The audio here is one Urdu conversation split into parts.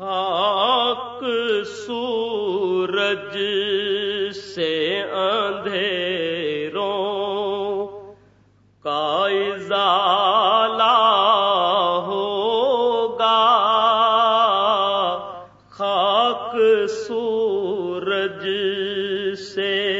خاک سورج سے اندھیروں کا ازالہ ہوگا۔ خاک سورج سے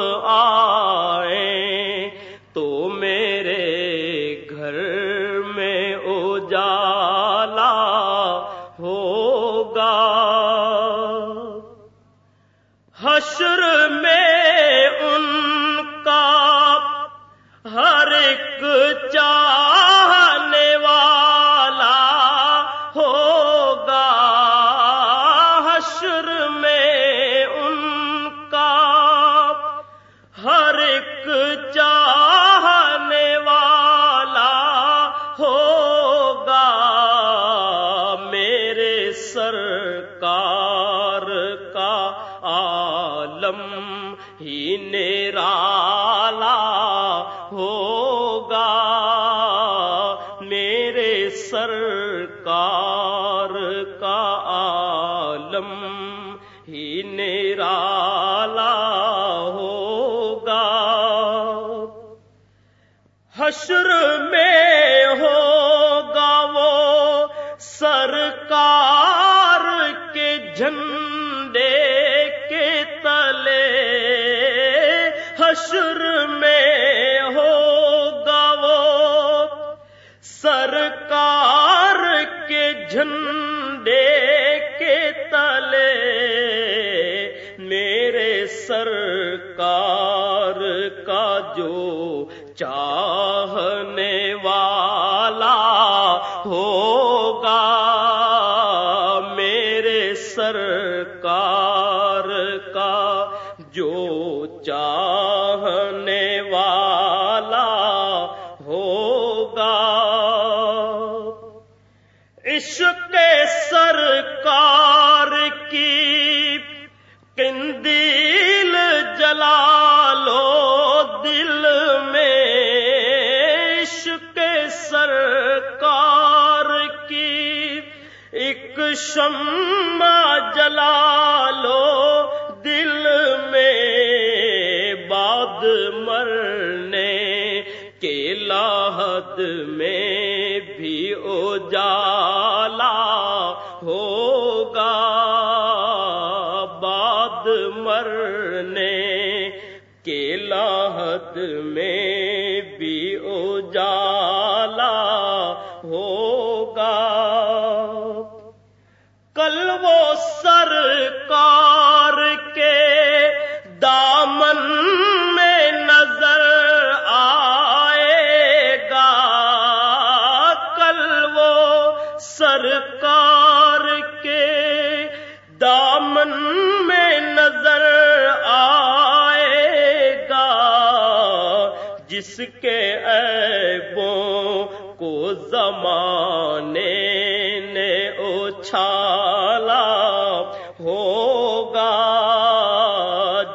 آ ہی نرالا ہوگا میرے سرکار کا عالم ہی نرالا ہوگا حشر میں حشر میں ہوگا وہ سرکار کے جھنڈے کے تلے میرے سرکار کا جو چاہنے والا ہوگا میرے سرکار کا جو چاہنے سرکار کی کندیل جلا لو دل میں عشق سرکار کی ایک شمع جلا لو دل میں بعد مرنے کے لاحد میں مرنے کے لاحت میں بھی اجالا ہوگا۔ کل وہ سرکار جس کے عیبوں کو زمانے نے اچھالا ہوگا،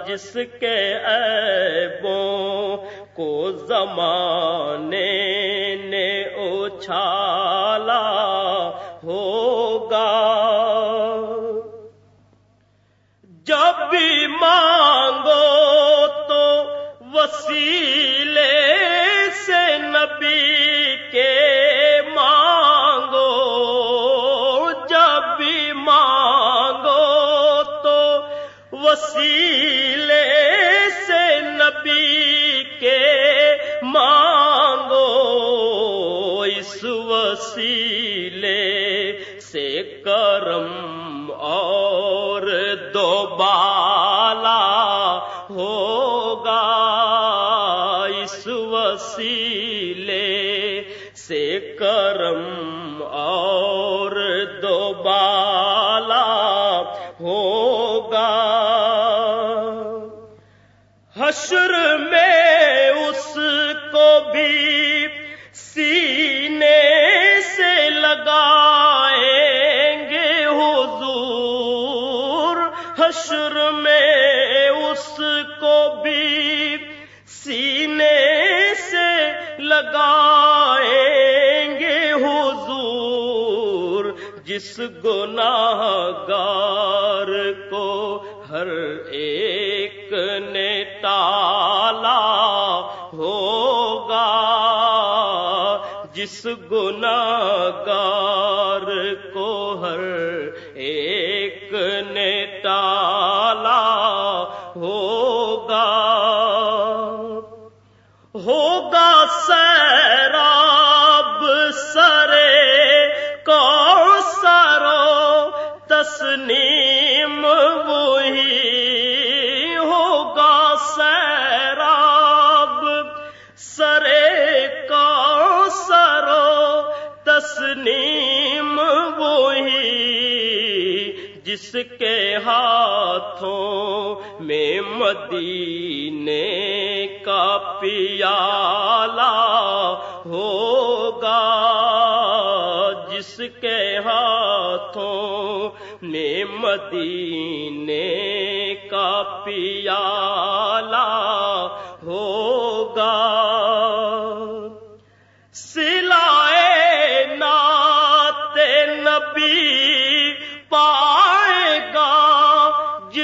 جس کے عیبوں کو زمانے نے اچھالا ہوگا۔ جب بھی مانگو تو وسیلے وسیلے سے نبی کے مانگو، اس وسیلے سے کرم اور دوبالا ہوگا۔ اس وسیلے سے کرم اور دوبالا ہوگا۔ حشر میں اس کو بھی سینے سے لگائیں گے حضور۔ حشر میں اس کو بھی سینے سے لگائیں گے حضور۔ جس گناہ گار کو ہر ایک نے جس گناگار کو ہر ایک نے جس کے ہاتھوں میں مدینے کا پیالہ ہوگا، جس کے ہاتھوں میں مدینے کا پیالہ ہوگا۔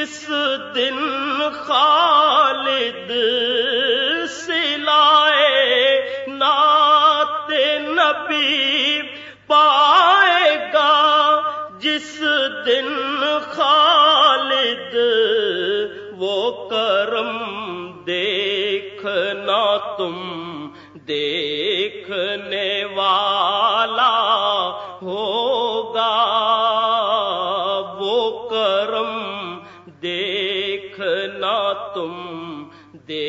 جس دن خالد سلائے نات نبی پائے گا جس دن خالد وہ کرم تم دے